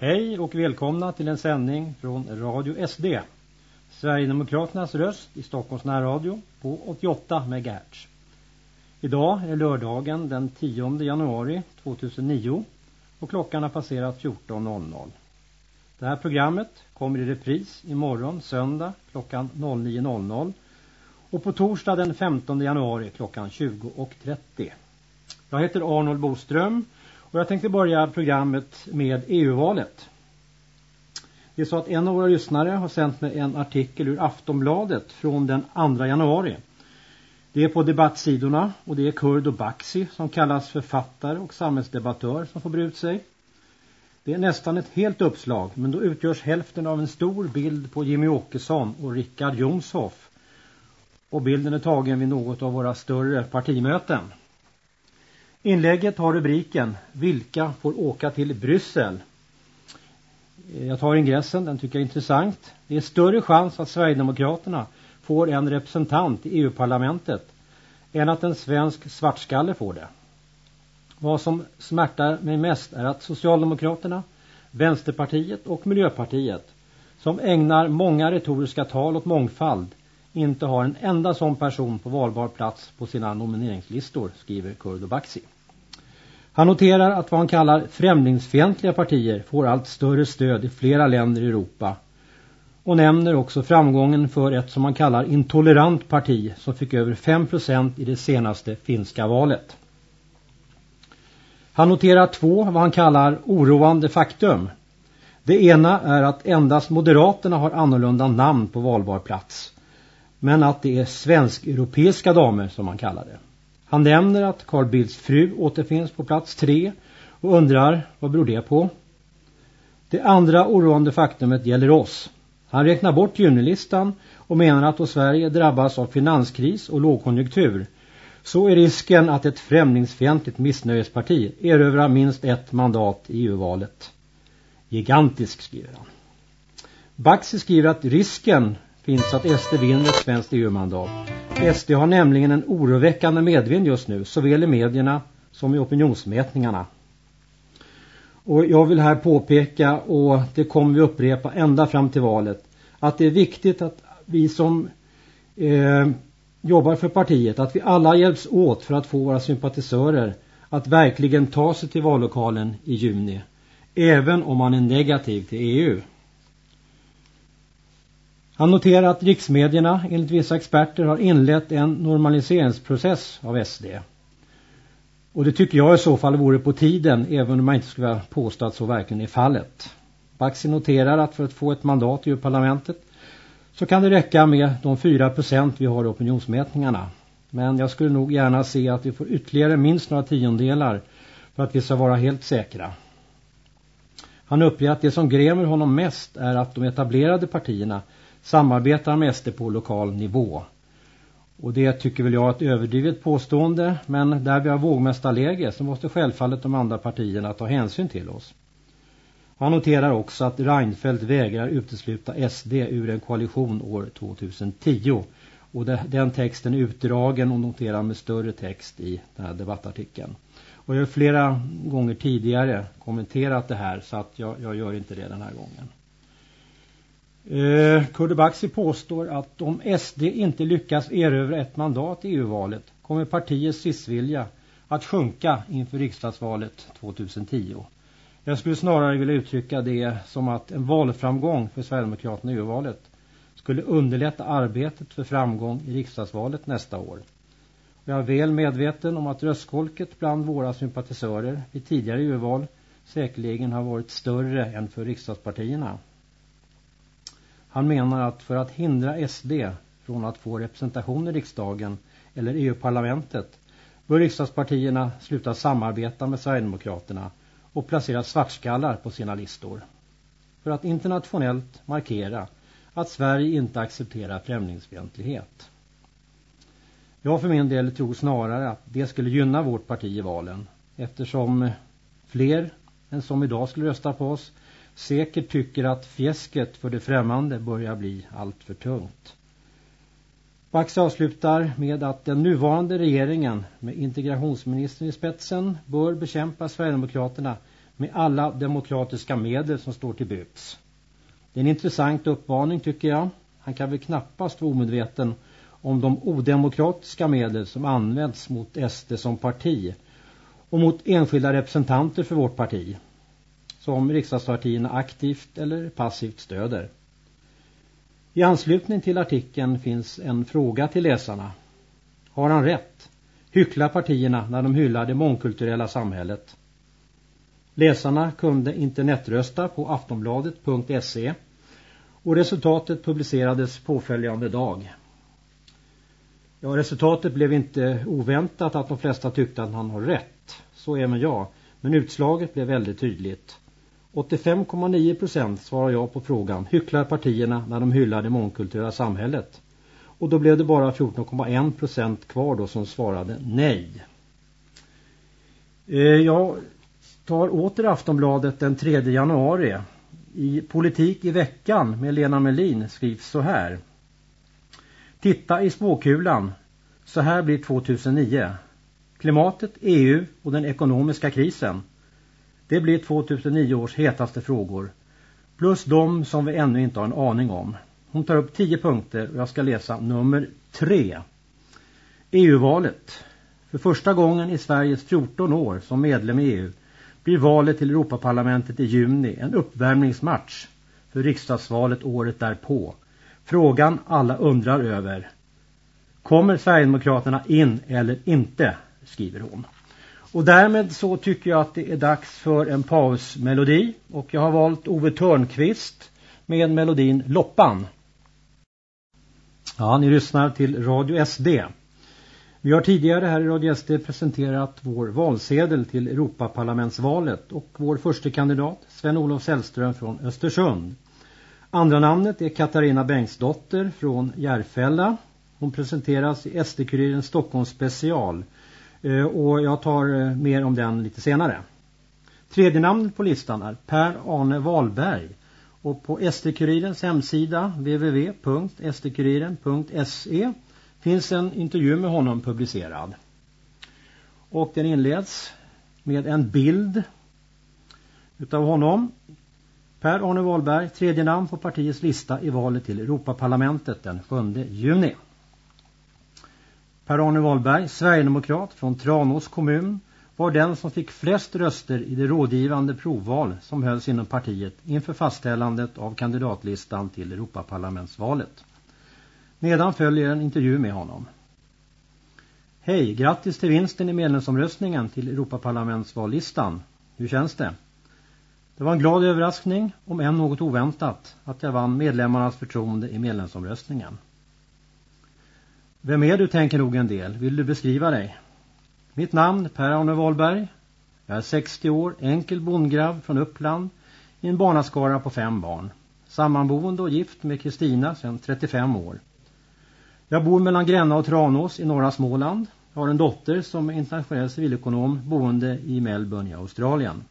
Hej och välkomna till en sändning från Radio SD. Sverigedemokraternas röst i Stockholms närradio på 88 MHz. Idag är lördagen den 10 januari 2009 och klockan har passerat 14.00. Det här programmet kommer i repris imorgon söndag klockan 09.00 och på torsdag den 15 januari klockan 20.30. Jag heter Arnold Boström och jag tänkte börja programmet med EU-valet. Det är så att en av våra lyssnare har sänt mig en artikel ur Aftonbladet från den 2 januari. Det är på debattsidorna och det är Kurd och Baxi som kallas författare och samhällsdebattör som får ut sig. Det är nästan ett helt uppslag men då utgörs hälften av en stor bild på Jimmy Åkesson och Rickard Jonshoff. Och bilden är tagen vid något av våra större partimöten. Inlägget har rubriken Vilka får åka till Bryssel? Jag tar ingressen, den tycker jag är intressant. Det är större chans att Sverigedemokraterna får en representant i EU-parlamentet än att en svensk svartskalle får det. Vad som smärtar mig mest är att Socialdemokraterna, Vänsterpartiet och Miljöpartiet som ägnar många retoriska tal åt mångfald inte har en enda sån person på valbar plats på sina nomineringslistor, skriver Kurdo Baxi. Han noterar att vad han kallar främlingsfientliga partier får allt större stöd i flera länder i Europa och nämner också framgången för ett som man kallar intolerant parti som fick över 5% i det senaste finska valet. Han noterar två vad han kallar oroande faktum. Det ena är att endast Moderaterna har annorlunda namn på valbar plats. Men att det är svensk-europeiska damer som han kallar det. Han nämner att Carl Bildts fru återfinns på plats tre och undrar vad beror det på? Det andra oroande faktumet gäller oss. Han räknar bort junilistan och menar att då Sverige drabbas av finanskris och lågkonjunktur så är risken att ett främlingsfientligt missnöjesparti erövrar minst ett mandat i EU-valet. Gigantisk skriver han. Baxi skriver att risken finns att SD vinner ett svenskt EU-mandat. SD har nämligen en oroväckande medvind just nu, såväl i medierna som i opinionsmätningarna. Och jag vill här påpeka, och det kommer vi upprepa ända fram till valet, att det är viktigt att vi som eh, jobbar för partiet, att vi alla hjälps åt för att få våra sympatisörer att verkligen ta sig till vallokalen i juni, även om man är negativ till EU. Han noterar att riksmedierna enligt vissa experter har inlett en normaliseringsprocess av SD. Och det tycker jag i så fall vore på tiden även om man inte skulle påstå att så verkligen är fallet. Baxi noterar att för att få ett mandat i parlamentet så kan det räcka med de 4% vi har i opinionsmätningarna. Men jag skulle nog gärna se att vi får ytterligare minst några tiondelar för att vi ska vara helt säkra. Han uppger att det som grämer honom mest är att de etablerade partierna samarbetar med SD på lokal nivå. Och det tycker väl jag är ett överdrivet påstående men där vi har vågmästarläge så måste självfallet de andra partierna ta hänsyn till oss. Han noterar också att Reinfeldt vägrar utesluta SD ur en koalition år 2010. Och den texten är utdragen och noterar med större text i den här debattartikeln. Och jag har flera gånger tidigare kommenterat det här så att jag, jag gör inte det den här gången. Eh, Kurdebaxi påstår att om SD inte lyckas erövra ett mandat i EU-valet kommer partiets stridsvilja att sjunka inför riksdagsvalet 2010. Jag skulle snarare vilja uttrycka det som att en valframgång för Sverigedemokraterna i EU-valet skulle underlätta arbetet för framgång i riksdagsvalet nästa år. Jag är väl medveten om att röstkolket bland våra sympatisörer vid tidigare EU-val säkerligen har varit större än för riksdagspartierna. Han menar att för att hindra SD från att få representation i riksdagen eller EU-parlamentet bör riksdagspartierna sluta samarbeta med Sverigedemokraterna och placera svartskallar på sina listor. För att internationellt markera att Sverige inte accepterar främlingsfientlighet. Jag för min del tror snarare att det skulle gynna vårt parti i valen eftersom fler än som idag skulle rösta på oss säkert tycker att fjäsket för det främmande börjar bli allt för tungt. Bax avslutar med att den nuvarande regeringen med integrationsministern i spetsen bör bekämpa Sverigedemokraterna med alla demokratiska medel som står till buds. Det är en intressant uppmaning tycker jag. Han kan väl knappast vara omedveten om de odemokratiska medel som används mot SD som parti och mot enskilda representanter för vårt parti som riksdagspartierna aktivt eller passivt stöder. I anslutning till artikeln finns en fråga till läsarna. Har han rätt? Hycklar partierna när de hyllar det mångkulturella samhället? Läsarna kunde internetrösta på aftonbladet.se och resultatet publicerades påföljande dag. Ja, resultatet blev inte oväntat att de flesta tyckte att han har rätt. Så även jag. Men utslaget blev väldigt tydligt. 85,9 procent svarar ja på frågan. Hycklar partierna när de hyllar det mångkulturella samhället? Och då blev det bara 14,1 procent kvar då som svarade nej. Eh, jag tar åter Aftonbladet den 3 januari. I Politik i veckan med Lena Melin skrivs så här. Titta i spåkulan. Så här blir 2009. Klimatet, EU och den ekonomiska krisen. Det blir 2009 års hetaste frågor. Plus de som vi ännu inte har en aning om. Hon tar upp tio punkter och jag ska läsa nummer tre. EU-valet. För första gången i Sveriges 14 år som medlem i EU blir valet till Europaparlamentet i juni en uppvärmningsmatch för riksdagsvalet året därpå. Frågan alla undrar över. Kommer Sverigedemokraterna in eller inte? skriver hon. Och därmed så tycker jag att det är dags för en pausmelodi. Och jag har valt Ove Törnqvist med melodin Loppan. Ja, ni lyssnar till Radio SD. Vi har tidigare här i Radio SD presenterat vår valsedel till Europaparlamentsvalet och vår första kandidat Sven-Olof Sällström från Östersund. Andra namnet är Katarina Bengtsdotter från Järfälla. Hon presenteras i SD-kuriren Stockholms special Eh, och jag tar eh, mer om den lite senare. Tredje namnet på listan är Per-Arne Wahlberg och på SD-kurirens hemsida www.sdkuriren.se finns en intervju med honom publicerad. Och den inleds med en bild utav honom. Per-Arne Wahlberg, tredje namn på partiets lista i valet till Europaparlamentet den 7 juni. Per-Arne Wahlberg, Sverigedemokrat från Tranås kommun, var den som fick flest röster i det rådgivande provval som hölls inom partiet inför fastställandet av kandidatlistan till Europaparlamentsvalet. Nedan följer en intervju med honom. Hej, grattis till vinsten i medlemsomröstningen till Europaparlamentsvallistan. Hur känns det? Det var en glad överraskning, om än något oväntat, att jag vann medlemmarnas förtroende i medlemsomröstningen. Vem är du, tänker nog en del. Vill du beskriva dig? Mitt namn Per-Arne Wahlberg. Jag är 60 år, enkel bondgrav från Uppland i en barnaskara på fem barn. Sammanboende och gift med Kristina sedan 35 år. Jag bor mellan Gränna och Tranås i norra Småland. Jag har en dotter som är internationell civilekonom boende i Melbourne i Australien.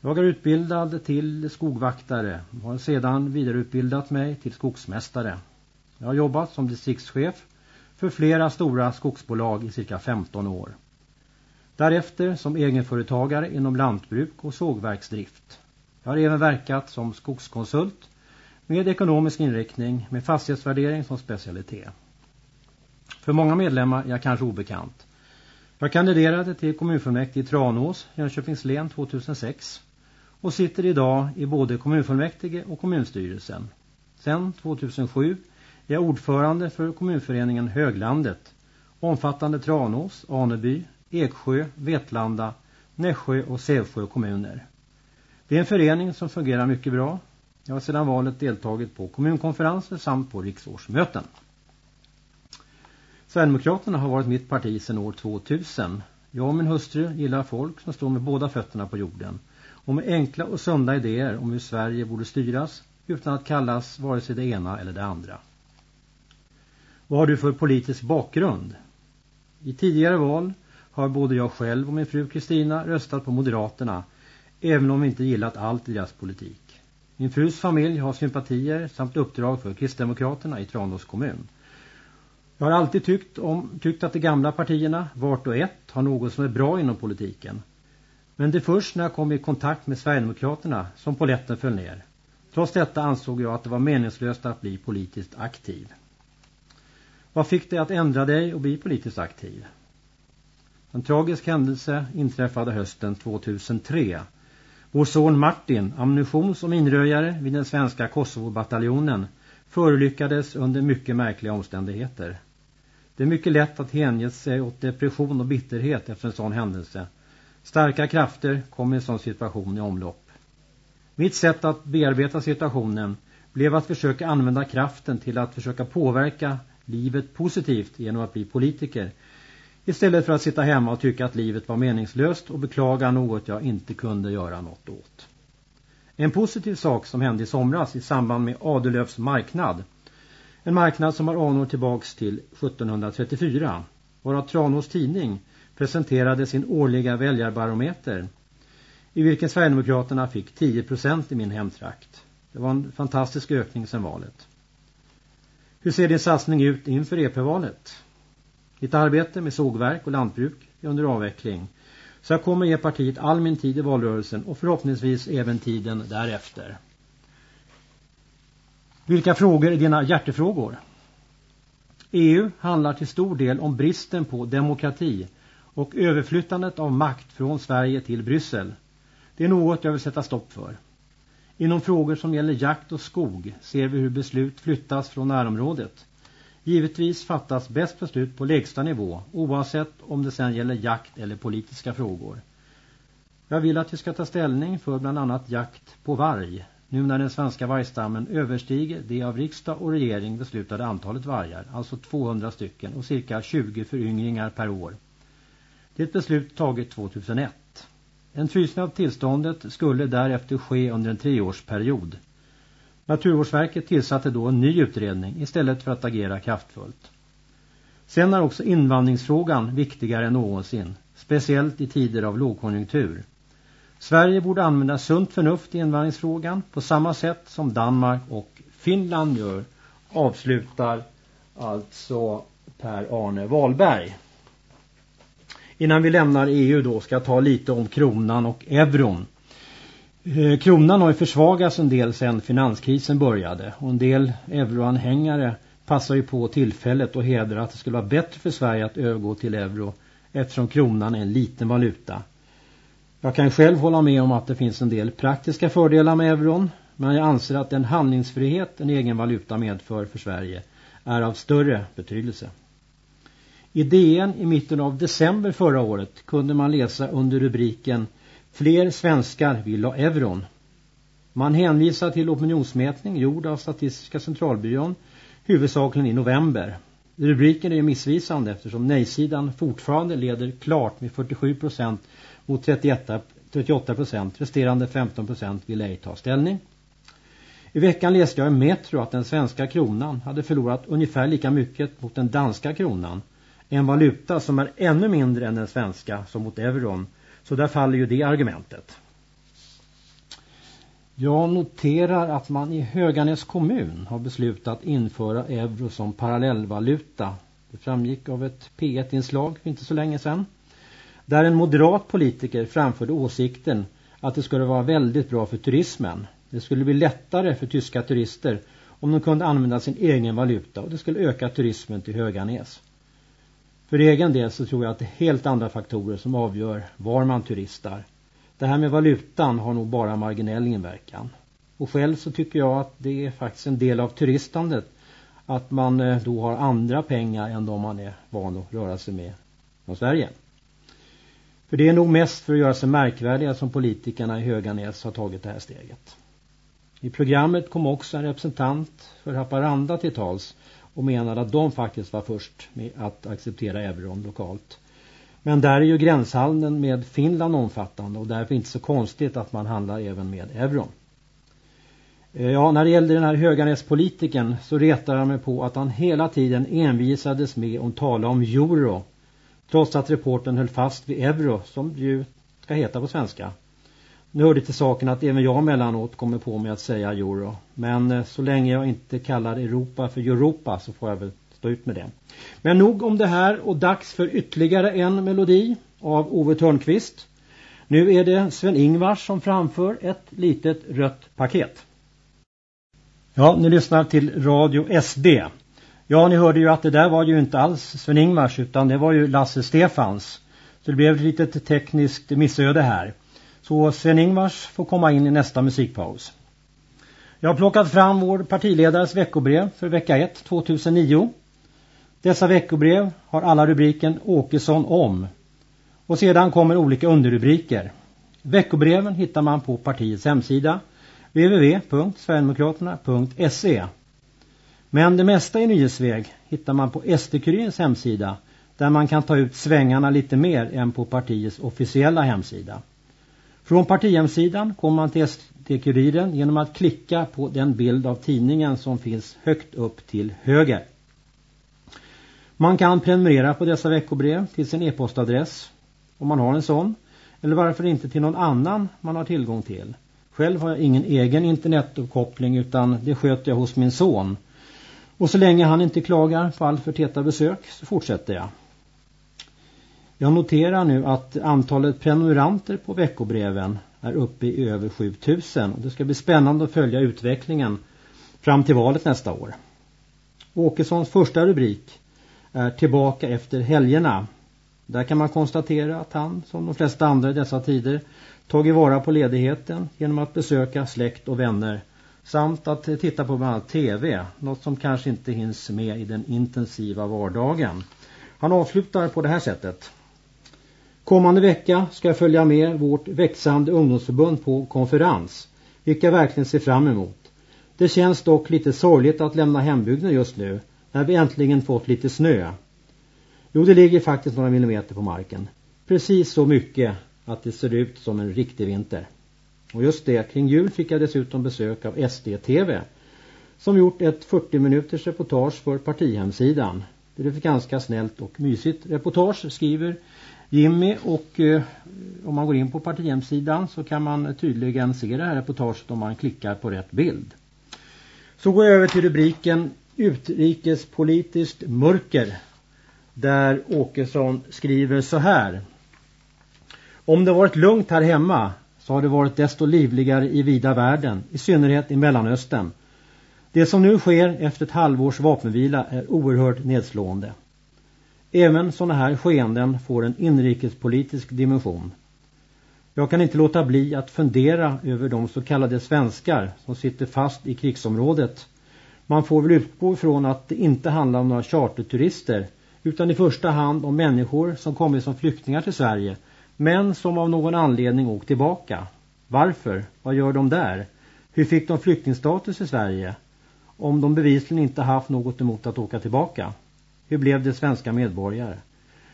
Jag är utbildad till skogvaktare och har sedan vidareutbildat mig till skogsmästare. Jag har jobbat som distriktschef för flera stora skogsbolag i cirka 15 år. Därefter som egenföretagare inom lantbruk och sågverksdrift. Jag har även verkat som skogskonsult med ekonomisk inriktning med fastighetsvärdering som specialitet. För många medlemmar är jag kanske obekant. Jag kandiderade till kommunfullmäktige i Tranås, Jönköpings län 2006 och sitter idag i både kommunfullmäktige och kommunstyrelsen. Sedan 2007 är ordförande för kommunföreningen Höglandet, omfattande Tranås, Aneby, Eksjö, Vetlanda, Nässjö och Sävsjö kommuner. Det är en förening som fungerar mycket bra jag har sedan valet deltagit på kommunkonferenser samt på riksårsmöten. Sverigedemokraterna har varit mitt parti sedan år 2000. Jag och min hustru gillar folk som står med båda fötterna på jorden och med enkla och sunda idéer om hur Sverige borde styras utan att kallas vare sig det ena eller det andra. Vad har du för politisk bakgrund? I tidigare val har både jag själv och min fru Kristina röstat på Moderaterna även om vi inte gillat allt i deras politik. Min frus familj har sympatier samt uppdrag för Kristdemokraterna i Tranås kommun. Jag har alltid tyckt, om, tyckt att de gamla partierna, vart och ett, har något som är bra inom politiken. Men det är först när jag kom i kontakt med Sverigedemokraterna som poletten föll ner. Trots detta ansåg jag att det var meningslöst att bli politiskt aktiv. Vad fick dig att ändra dig och bli politiskt aktiv? En tragisk händelse inträffade hösten 2003. Vår son Martin, ammunitions- och minröjare vid den svenska Kosovo-bataljonen, förolyckades under mycket märkliga omständigheter. Det är mycket lätt att hänge sig åt depression och bitterhet efter en sån händelse. Starka krafter kommer i en sån situation i omlopp. Mitt sätt att bearbeta situationen blev att försöka använda kraften till att försöka påverka livet positivt genom att bli politiker Istället för att sitta hemma och tycka att livet var meningslöst och beklaga något jag inte kunde göra något åt. En positiv sak som hände i somras i samband med Adelövs marknad. En marknad som har anor tillbaks till 1734. Varav Tranås tidning presenterade sin årliga väljarbarometer. I vilken Sverigedemokraterna fick 10% i min hemtrakt. Det var en fantastisk ökning sedan valet. Hur ser din satsning ut inför EP-valet? Ditt arbete med sågverk och lantbruk är under avveckling. Så jag kommer ge partiet all min tid i valrörelsen och förhoppningsvis även tiden därefter. Vilka frågor är dina hjärtefrågor? EU handlar till stor del om bristen på demokrati och överflyttandet av makt från Sverige till Bryssel. Det är något jag vill sätta stopp för. Inom frågor som gäller jakt och skog ser vi hur beslut flyttas från närområdet. Givetvis fattas bäst beslut på lägsta nivå oavsett om det sedan gäller jakt eller politiska frågor. Jag vill att vi ska ta ställning för bland annat jakt på varg nu när den svenska vargstammen överstiger det av riksdag och regering beslutade antalet vargar, alltså 200 stycken och cirka 20 föryngringar per år. Det är ett beslut taget 2001. En frysning av tillståndet skulle därefter ske under en treårsperiod. Naturvårdsverket tillsatte då en ny utredning istället för att agera kraftfullt. Sen är också invandringsfrågan viktigare än någonsin, speciellt i tider av lågkonjunktur. Sverige borde använda sunt förnuft i invandringsfrågan på samma sätt som Danmark och Finland gör, avslutar alltså Per Arne Wahlberg. Innan vi lämnar EU då ska jag ta lite om kronan och euron. Eh, kronan har ju försvagats en del sedan finanskrisen började och en del euroanhängare passar ju på tillfället och hedrar att det skulle vara bättre för Sverige att övergå till euro eftersom kronan är en liten valuta. Jag kan själv hålla med om att det finns en del praktiska fördelar med euron men jag anser att den handlingsfrihet en egen valuta medför för Sverige är av större betydelse. I DN i mitten av december förra året kunde man läsa under rubriken Fler svenskar vill ha euron. Man hänvisar till opinionsmätning gjord av Statistiska centralbyrån huvudsakligen i november. Rubriken är missvisande eftersom nej-sidan fortfarande leder klart med 47 procent mot 38 procent. Resterande 15 procent vill ej ta ställning. I veckan läste jag i Metro att den svenska kronan hade förlorat ungefär lika mycket mot den danska kronan. En valuta som är ännu mindre än den svenska som mot euron så där faller ju det argumentet. Jag noterar att man i Höganäs kommun har beslutat införa euro som parallellvaluta. Det framgick av ett P1-inslag för inte så länge sedan. Där en moderat politiker framförde åsikten att det skulle vara väldigt bra för turismen. Det skulle bli lättare för tyska turister om de kunde använda sin egen valuta och det skulle öka turismen till Höganäs. För egen del så tror jag att det är helt andra faktorer som avgör var man turistar. Det här med valutan har nog bara marginell inverkan. Och själv så tycker jag att det är faktiskt en del av turistandet att man eh, då har andra pengar än de man är van att röra sig med från Sverige. För det är nog mest för att göra sig märkvärdiga som politikerna i Höganäs har tagit det här steget. I programmet kom också en representant för Haparanda till tals och menade att de faktiskt var först med att acceptera euron lokalt. Men där är ju gränshandeln med Finland omfattande och därför inte så konstigt att man handlar även med euron. Eh, ja, när det gällde den här Höganäspolitiken så retade han mig på att han hela tiden envisades med att tala om euro. Trots att reporten höll fast vid euro som ju ska heta på svenska. Nu hör det till saken att även jag mellanåt kommer på mig att säga euro. Men eh, så länge jag inte kallar Europa för Europa så får jag väl stå ut med det. Men nog om det här och dags för ytterligare en melodi av Ove Törnqvist. Nu är det Sven-Ingvars som framför ett litet rött paket. Ja, ni lyssnar till Radio SD. Ja, ni hörde ju att det där var ju inte alls Sven-Ingvars utan det var ju Lasse Stefans. Så det blev ett litet tekniskt missöde här. Så Sven-Ingvars får komma in i nästa musikpaus. Jag har plockat fram vår partiledares veckobrev för vecka 1 2009. Dessa veckobrev har alla rubriken Åkesson om. Och sedan kommer olika underrubriker. Veckobreven hittar man på partiets hemsida www.sverigedemokraterna.se Men det mesta i nyhetsväg hittar man på SD-Kurirens hemsida där man kan ta ut svängarna lite mer än på partiets officiella hemsida. Från partihemsidan kommer man till SD-Kuriren genom att klicka på den bild av tidningen som finns högt upp till höger. Man kan prenumerera på dessa veckobrev till sin e-postadress om man har en sån. Eller varför inte till någon annan man har tillgång till. Själv har jag ingen egen internetuppkoppling utan det sköter jag hos min son. Och så länge han inte klagar på alltför täta besök så fortsätter jag. Jag noterar nu att antalet prenumeranter på veckobreven är uppe i över 7000. Det ska bli spännande att följa utvecklingen fram till valet nästa år. Åkessons första rubrik är Tillbaka efter helgerna. Där kan man konstatera att han, som de flesta andra i dessa tider, tagit vara på ledigheten genom att besöka släkt och vänner samt att titta på bland annat tv, något som kanske inte hinns med i den intensiva vardagen. Han avslutar på det här sättet. Kommande vecka ska jag följa med vårt växande ungdomsförbund på konferens, vilka jag verkligen ser fram emot. Det känns dock lite sorgligt att lämna hembygden just nu, när vi äntligen fått lite snö. Jo, det ligger faktiskt några millimeter på marken. Precis så mycket att det ser ut som en riktig vinter. Och just det, kring jul fick jag dessutom besök av SD-TV som gjort ett 40 minuters reportage för partihemsidan. Det är ett ganska snällt och mysigt reportage skriver Jimmy och eh, om man går in på partihemsidan så kan man tydligen se det här reportaget om man klickar på rätt bild. Så går jag över till rubriken Utrikespolitiskt mörker där Åkesson skriver så här. Om det varit lugnt här hemma så har det varit desto livligare i vida världen, i synnerhet i Mellanöstern. Det som nu sker efter ett halvårs vapenvila är oerhört nedslående. Även sådana här skeenden får en inrikespolitisk dimension. Jag kan inte låta bli att fundera över de så kallade svenskar som sitter fast i krigsområdet. Man får väl utgå ifrån att det inte handlar om några charterturister utan i första hand om människor som kommit som flyktingar till Sverige men som av någon anledning åkt tillbaka. Varför? Vad gör de där? Hur fick de flyktingstatus i Sverige? Om de bevisligen inte haft något emot att åka tillbaka. Hur blev det svenska medborgare?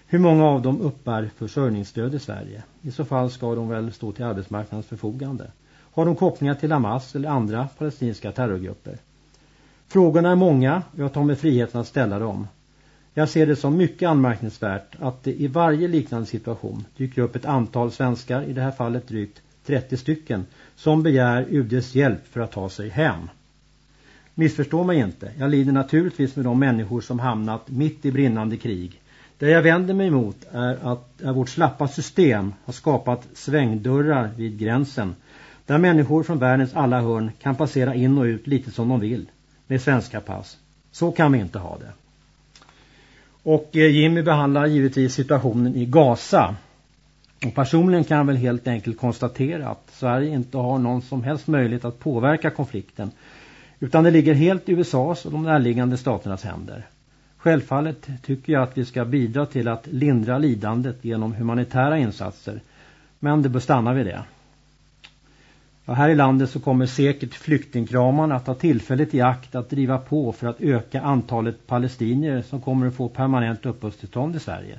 Hur många av dem uppbär försörjningsstöd i Sverige? I så fall ska de väl stå till arbetsmarknadens förfogande. Har de kopplingar till Hamas eller andra palestinska terrorgrupper? Frågorna är många och jag tar mig friheten att ställa dem. Jag ser det som mycket anmärkningsvärt att det i varje liknande situation dyker upp ett antal svenskar, i det här fallet drygt 30 stycken, som begär UDs hjälp för att ta sig hem. Missförstå mig inte, jag lider naturligtvis med de människor som hamnat mitt i brinnande krig. Det jag vänder mig emot är att är vårt slappa system har skapat svängdörrar vid gränsen där människor från världens alla hörn kan passera in och ut lite som de vill med svenska pass. Så kan vi inte ha det. Och eh, Jimmy behandlar givetvis situationen i Gaza. Och personligen kan jag väl helt enkelt konstatera att Sverige inte har någon som helst möjlighet att påverka konflikten. Utan det ligger helt i USAs och de närliggande staternas händer. Självfallet tycker jag att vi ska bidra till att lindra lidandet genom humanitära insatser. Men det bör stanna vid det. Ja, här i landet så kommer säkert flyktingkramarna att ta tillfället i akt att driva på för att öka antalet palestinier som kommer att få permanent uppehållstillstånd i Sverige.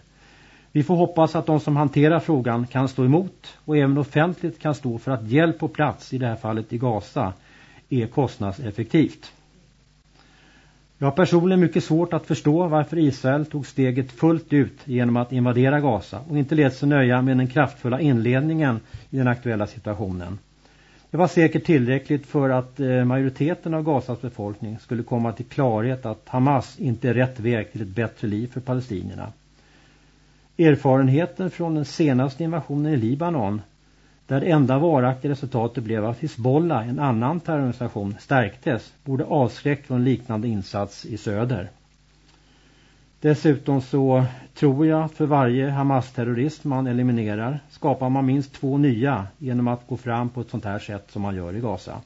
Vi får hoppas att de som hanterar frågan kan stå emot och även offentligt kan stå för att hjälp på plats, i det här fallet i Gaza, är kostnadseffektivt. Jag har personligen mycket svårt att förstå varför Israel tog steget fullt ut genom att invadera Gaza och inte lät sig nöja med den kraftfulla inledningen i den aktuella situationen. Det var säkert tillräckligt för att eh, majoriteten av Gazas befolkning skulle komma till klarhet att Hamas inte är rätt väg till ett bättre liv för palestinierna. Erfarenheten från den senaste invasionen i Libanon där det enda varaktiga resultatet blev att Hizbollah, en annan terrororganisation, stärktes, borde avskräckt från liknande insats i söder. Dessutom så tror jag att för varje Hamas-terrorist man eliminerar skapar man minst två nya genom att gå fram på ett sånt här sätt som man gör i Gaza.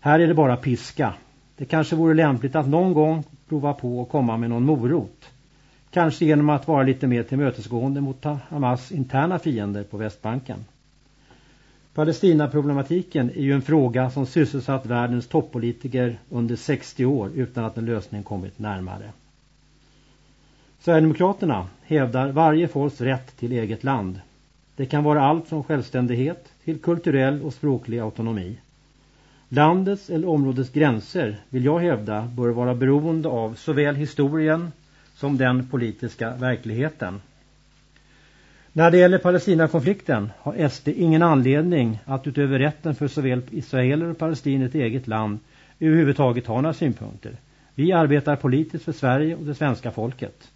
Här är det bara piska. Det kanske vore lämpligt att någon gång prova på att komma med någon morot. Kanske genom att vara lite mer tillmötesgående mot Hamas interna fiender på Västbanken. Palestinaproblematiken är ju en fråga som sysselsatt världens toppolitiker under 60 år utan att en lösning kommit närmare. Sverigedemokraterna hävdar varje folks rätt till eget land. Det kan vara allt från självständighet till kulturell och språklig autonomi. Landets eller områdets gränser, vill jag hävda, bör vara beroende av såväl historien som den politiska verkligheten. När det gäller Palestinakonflikten har SD ingen anledning att utöver rätten för såväl israeler och palestinier ett eget land överhuvudtaget ha några synpunkter. Vi arbetar politiskt för Sverige och det svenska folket.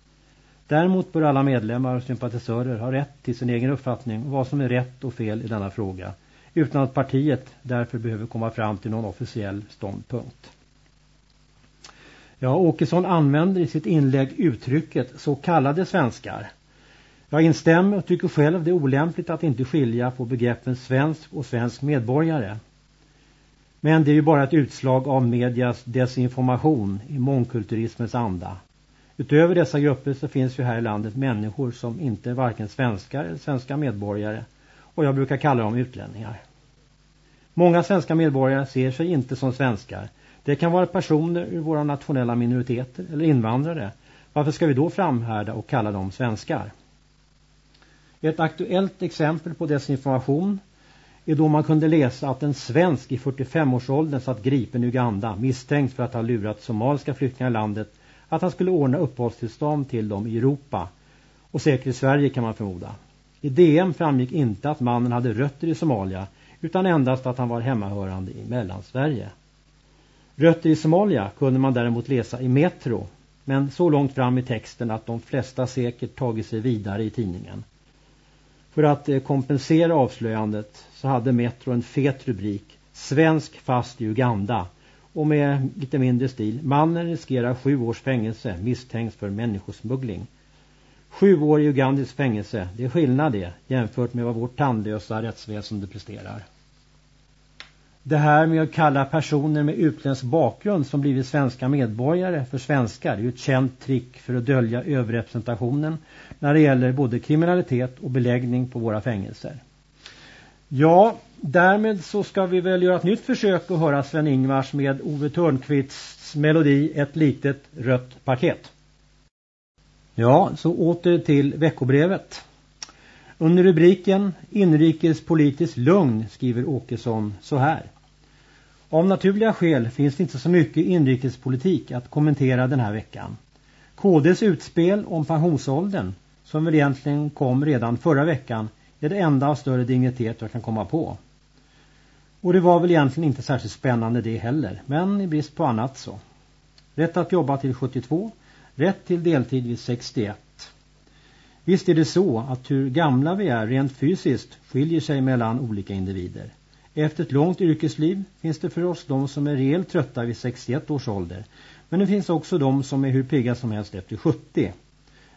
Däremot bör alla medlemmar och sympatisörer ha rätt till sin egen uppfattning om vad som är rätt och fel i denna fråga utan att partiet därför behöver komma fram till någon officiell ståndpunkt. Ja, Åkesson använder i sitt inlägg uttrycket så kallade svenskar. Jag instämmer och tycker själv det är olämpligt att inte skilja på begreppen svensk och svensk medborgare. Men det är ju bara ett utslag av medias desinformation i mångkulturismens anda. Utöver dessa grupper så finns ju här i landet människor som inte är varken svenskar eller svenska medborgare och jag brukar kalla dem utlänningar. Många svenska medborgare ser sig inte som svenskar. Det kan vara personer ur våra nationella minoriteter eller invandrare. Varför ska vi då framhärda och kalla dem svenskar? Ett aktuellt exempel på desinformation är då man kunde läsa att en svensk i 45-årsåldern satt gripen i Uganda misstänkt för att ha lurat somaliska flyktingar i landet att han skulle ordna uppehållstillstånd till dem i Europa och säkert i Sverige kan man förmoda. I DM framgick inte att mannen hade rötter i Somalia utan endast att han var hemmahörande i Mellansverige. Rötter i Somalia kunde man däremot läsa i Metro men så långt fram i texten att de flesta säkert tagit sig vidare i tidningen. För att eh, kompensera avslöjandet så hade Metro en fet rubrik Svensk fast i Uganda och med lite mindre stil Mannen riskerar sju års fängelse misstänks för människosmuggling. Sju år i Ugandiskt fängelse, det är skillnad det jämfört med vad vårt tandlösa rättsväsende presterar. Det här med att kalla personer med utländsk bakgrund som blivit svenska medborgare för svenskar är ju ett känt trick för att dölja överrepresentationen när det gäller både kriminalitet och beläggning på våra fängelser. Ja, därmed så ska vi väl göra ett nytt försök att höra Sven-Ingvars med Ove Törnqvists melodi Ett litet rött paket. Ja, så åter till veckobrevet. Under rubriken Inrikespolitiskt lugn skriver Åkesson så här. Av naturliga skäl finns det inte så mycket inrikespolitik att kommentera den här veckan. KDs utspel om pensionsåldern, som väl egentligen kom redan förra veckan, är det enda av större dignitet jag kan komma på. Och det var väl egentligen inte särskilt spännande det heller, men i brist på annat så. Rätt att jobba till 72, rätt till deltid vid 61. Visst är det så att hur gamla vi är rent fysiskt skiljer sig mellan olika individer. Efter ett långt yrkesliv finns det för oss de som är rejält trötta vid 61 års ålder. Men det finns också de som är hur pigga som helst efter 70.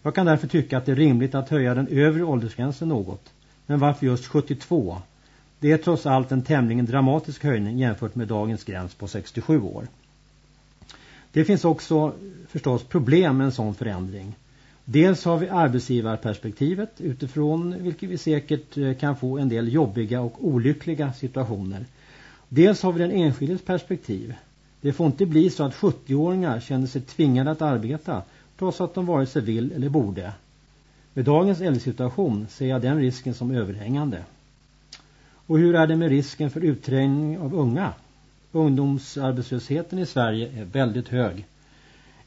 Jag kan därför tycka att det är rimligt att höja den övre åldersgränsen något. Men varför just 72? Det är trots allt en tämligen dramatisk höjning jämfört med dagens gräns på 67 år. Det finns också förstås problem med en sån förändring. Dels har vi arbetsgivarperspektivet utifrån vilket vi säkert eh, kan få en del jobbiga och olyckliga situationer. Dels har vi den enskildes perspektiv. Det får inte bli så att 70-åringar känner sig tvingade att arbeta trots att de vare sig vill eller borde. Med dagens äldresituation ser jag den risken som överhängande. Och hur är det med risken för utträngning av unga? Ungdomsarbetslösheten i Sverige är väldigt hög.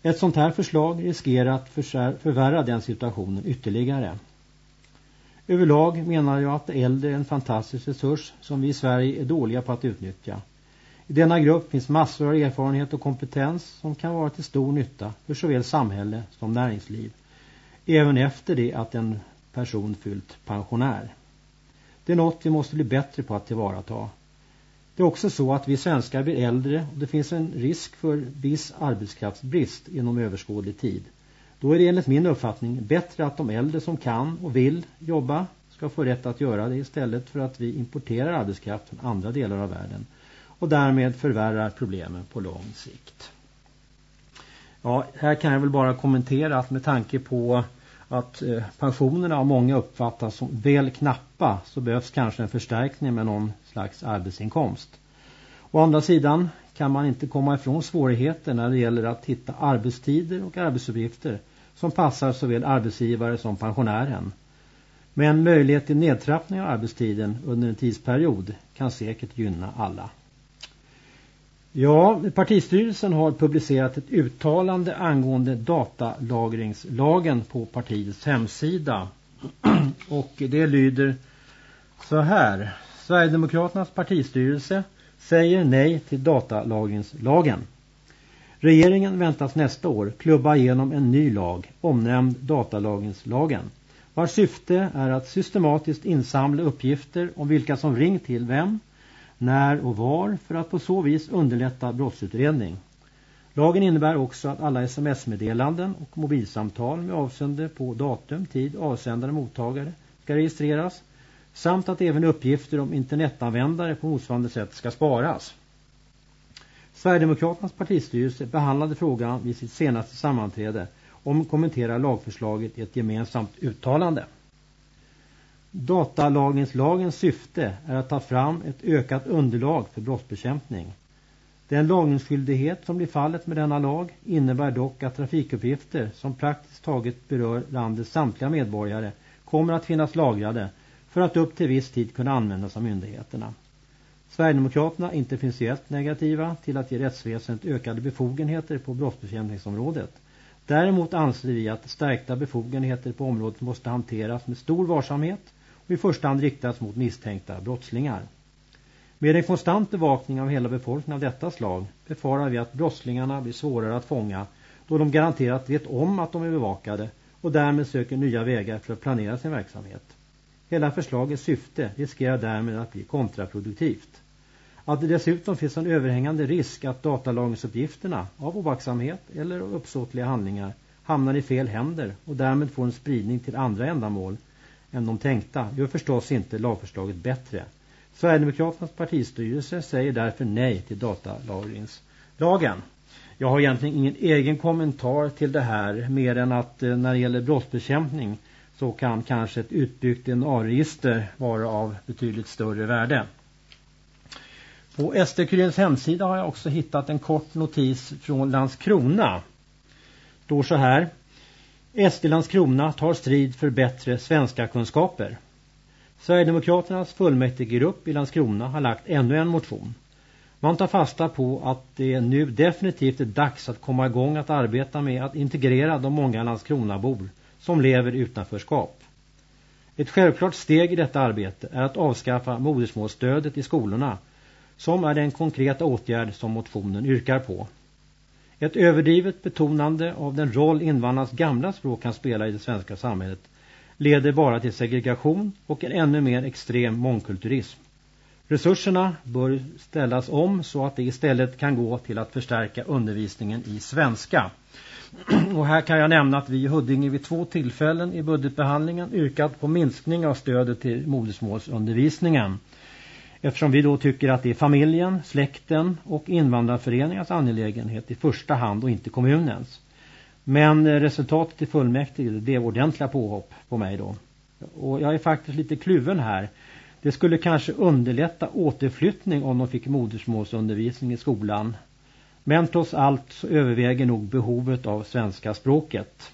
Ett sånt här förslag riskerar att förvärra den situationen ytterligare. Överlag menar jag att äldre är en fantastisk resurs som vi i Sverige är dåliga på att utnyttja. I denna grupp finns massor av erfarenhet och kompetens som kan vara till stor nytta för såväl samhälle som näringsliv. Även efter det att en person fyllt pensionär. Det är något vi måste bli bättre på att tillvarata. Det är också så att vi svenskar blir äldre och det finns en risk för viss arbetskraftsbrist inom överskådlig tid. Då är det enligt min uppfattning bättre att de äldre som kan och vill jobba ska få rätt att göra det istället för att vi importerar arbetskraft från andra delar av världen och därmed förvärrar problemen på lång sikt. Ja, här kan jag väl bara kommentera att med tanke på att eh, pensionerna av många uppfattas som väl knappa så behövs kanske en förstärkning med någon slags arbetsinkomst. Å andra sidan kan man inte komma ifrån svårigheter när det gäller att hitta arbetstider och arbetsuppgifter som passar såväl arbetsgivare som pensionären. Men möjlighet till nedtrappning av arbetstiden under en tidsperiod kan säkert gynna alla. Ja, partistyrelsen har publicerat ett uttalande angående datalagringslagen på partiets hemsida. Och det lyder så här. Sverigedemokraternas partistyrelse säger nej till datalagringslagen. Regeringen väntas nästa år klubba igenom en ny lag, omnämnd datalagringslagen, vars syfte är att systematiskt insamla uppgifter om vilka som ringt till vem, när och var för att på så vis underlätta brottsutredning. Lagen innebär också att alla sms-meddelanden och mobilsamtal med avseende på datum, tid, avsändare och mottagare ska registreras samt att även uppgifter om internetanvändare på motsvarande sätt ska sparas. Sverigedemokraternas partistyrelse behandlade frågan vid sitt senaste sammanträde och kommenterar lagförslaget i ett gemensamt uttalande. Datalagringslagens syfte är att ta fram ett ökat underlag för brottsbekämpning. Den lagringsskyldighet som blir fallet med denna lag innebär dock att trafikuppgifter som praktiskt taget berör landets samtliga medborgare kommer att finnas lagrade för att upp till viss tid kunna användas av myndigheterna. Sverigedemokraterna är inte principiellt negativa till att ge rättsväsendet ökade befogenheter på brottsbekämpningsområdet. Däremot anser vi att stärkta befogenheter på området måste hanteras med stor varsamhet och i första hand riktas mot misstänkta brottslingar. Med en konstant bevakning av hela befolkningen av detta slag befarar vi att brottslingarna blir svårare att fånga då de garanterat vet om att de är bevakade och därmed söker nya vägar för att planera sin verksamhet. Hela förslagets syfte riskerar därmed att bli kontraproduktivt. Att det dessutom finns en överhängande risk att datalagringsuppgifterna av oaktsamhet eller uppsåtliga handlingar hamnar i fel händer och därmed får en spridning till andra ändamål än de tänkta gör förstås inte lagförslaget bättre. Sverigedemokraternas partistyrelse säger därför nej till datalagringslagen. Jag har egentligen ingen egen kommentar till det här mer än att eh, när det gäller brottsbekämpning så kan kanske ett utbyggt DNA-register vara av betydligt större värde. På SD-Kurirens hemsida har jag också hittat en kort notis från Landskrona. Då så här. SD Landskrona tar strid för bättre svenska kunskaper. Sverigedemokraternas fullmäktigegrupp i Landskrona har lagt ännu en motion. Man tar fasta på att det nu definitivt är dags att komma igång att arbeta med att integrera de många Landskronabor som lever utanförskap. Ett självklart steg i detta arbete är att avskaffa modersmålsstödet i skolorna som är den konkreta åtgärd som motionen yrkar på. Ett överdrivet betonande av den roll invandrarnas gamla språk kan spela i det svenska samhället leder bara till segregation och en ännu mer extrem mångkulturism. Resurserna bör ställas om så att det istället kan gå till att förstärka undervisningen i svenska. Och här kan jag nämna att vi i Huddinge vid två tillfällen i budgetbehandlingen yrkat på minskning av stödet till modersmålsundervisningen. Eftersom vi då tycker att det är familjen, släkten och invandrarföreningens angelägenhet i första hand och inte kommunens. Men eh, resultatet i fullmäktige det blev ordentliga påhopp på mig då. Och jag är faktiskt lite kluven här. Det skulle kanske underlätta återflyttning om de fick modersmålsundervisning i skolan. Men trots allt så överväger nog behovet av svenska språket.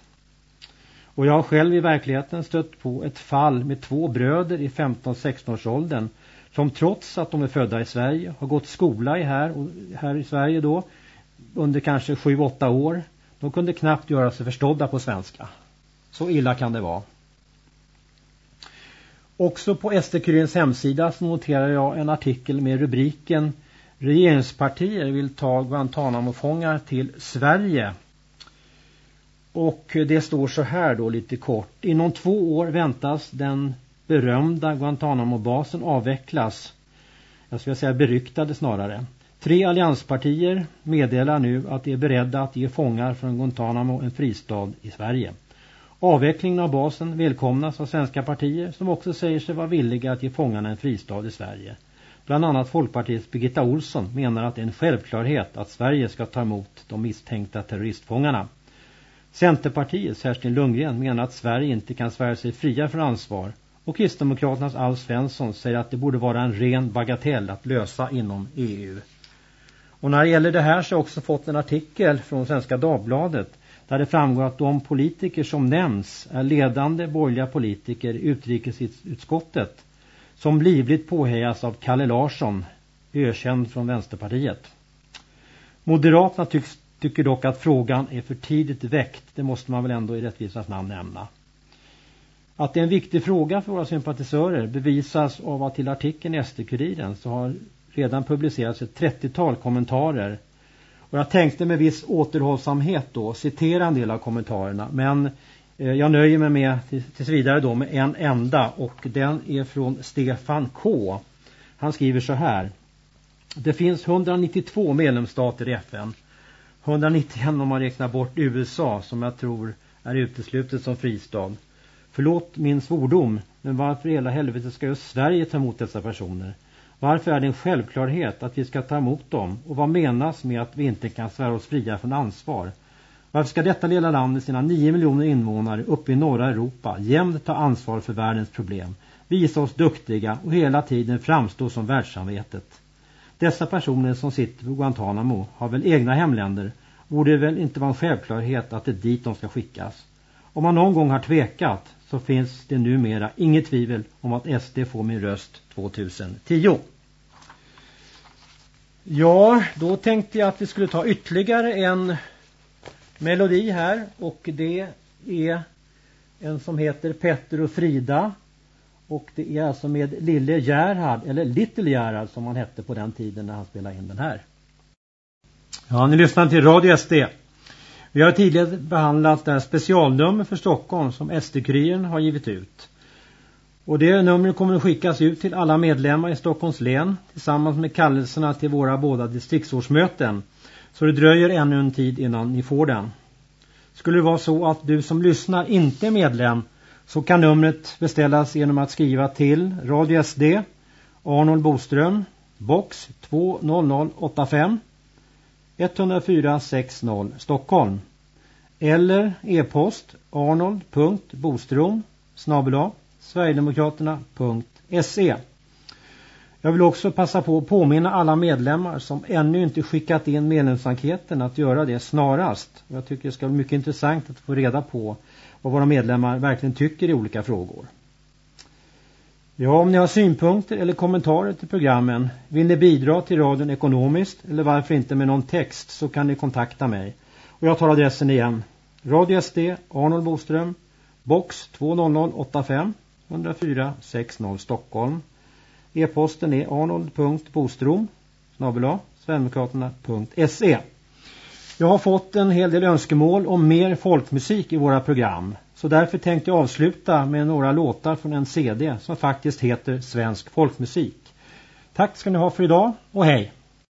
Och jag har själv i verkligheten stött på ett fall med två bröder i 15-16 års åldern som trots att de är födda i Sverige har gått skola i här, här i Sverige då under kanske 7-8 år. De kunde knappt göra sig förstådda på svenska. Så illa kan det vara. Också på SD-Kurirens hemsida så noterar jag en artikel med rubriken Regeringspartier vill ta Guantanamo-fångar till Sverige. Och det står så här då lite kort. Inom två år väntas den berömda Guantanamo-basen avvecklas. Jag skulle säga beryktade snarare. Tre allianspartier meddelar nu att de är beredda att ge fångar från Guantanamo en fristad i Sverige. Avvecklingen av basen välkomnas av svenska partier som också säger sig vara villiga att ge fångarna en fristad i Sverige. Bland annat Folkpartiets Birgitta Olsson menar att det är en självklarhet att Sverige ska ta emot de misstänkta terroristfångarna. Centerpartiets Kerstin Lundgren menar att Sverige inte kan svära sig fria från ansvar och Kristdemokraternas Alf Svensson säger att det borde vara en ren bagatell att lösa inom EU. Och när det gäller det här så har jag också fått en artikel från Svenska Dagbladet där det framgår att de politiker som nämns är ledande borgerliga politiker i utrikesutskottet som livligt påhejas av Kalle Larsson, ökänd från Vänsterpartiet. Moderaterna tycks, tycker dock att frågan är för tidigt väckt, det måste man väl ändå i rättvisans namn nämna. Att det är en viktig fråga för våra sympatisörer bevisas av att till artikeln i SD-kuriren så har redan publicerats ett 30-tal kommentarer. Och jag tänkte med viss återhållsamhet då citera en del av kommentarerna. Men eh, jag nöjer mig med tills vidare då med en enda och den är från Stefan K. Han skriver så här. Det finns 192 medlemsstater i FN. 191 om man räknar bort USA som jag tror är uteslutet som fristad. Förlåt min svordom, men varför i hela helvete ska just Sverige ta emot dessa personer? Varför är det en självklarhet att vi ska ta emot dem? Och vad menas med att vi inte kan svära oss fria från ansvar? Varför ska detta lilla land med sina 9 miljoner invånare uppe i norra Europa jämt ta ansvar för världens problem? Visa oss duktiga och hela tiden framstå som världssamvetet. Dessa personer som sitter på Guantanamo har väl egna hemländer. Borde det väl inte vara en självklarhet att det är dit de ska skickas? Om man någon gång har tvekat så finns det numera inget tvivel om att SD får min röst 2010. Ja, då tänkte jag att vi skulle ta ytterligare en melodi här och det är en som heter Petter och Frida och det är alltså med Lille Gerhard eller Little Gerhard som han hette på den tiden när han spelade in den här. Ja, ni lyssnar till Radio SD. Vi har tidigare behandlat det här specialnummer för Stockholm som SD-kuriren har givit ut. Och det numret kommer att skickas ut till alla medlemmar i Stockholms län tillsammans med kallelserna till våra båda distriktsårsmöten. Så det dröjer ännu en tid innan ni får den. Skulle det vara så att du som lyssnar inte är medlem så kan numret beställas genom att skriva till Radio SD Arnold Boström box 20085 104 60 Stockholm eller e-post arnold.bostrom sverigedemokraterna.se Jag vill också passa på att påminna alla medlemmar som ännu inte skickat in medlemsenkäten att göra det snarast. Jag tycker det ska bli mycket intressant att få reda på vad våra medlemmar verkligen tycker i olika frågor. Ja, om ni har synpunkter eller kommentarer till programmen, vill ni bidra till radion ekonomiskt eller varför inte med någon text så kan ni kontakta mig. Och jag tar adressen igen. Radio SD, Arnold Boström, box 20085 104 60 Stockholm. E-posten är arnold.bostrom snabela sverigedemokraterna.se Jag har fått en hel del önskemål om mer folkmusik i våra program. Så därför tänkte jag avsluta med några låtar från en CD som faktiskt heter Svensk folkmusik. Tack ska ni ha för idag och hej!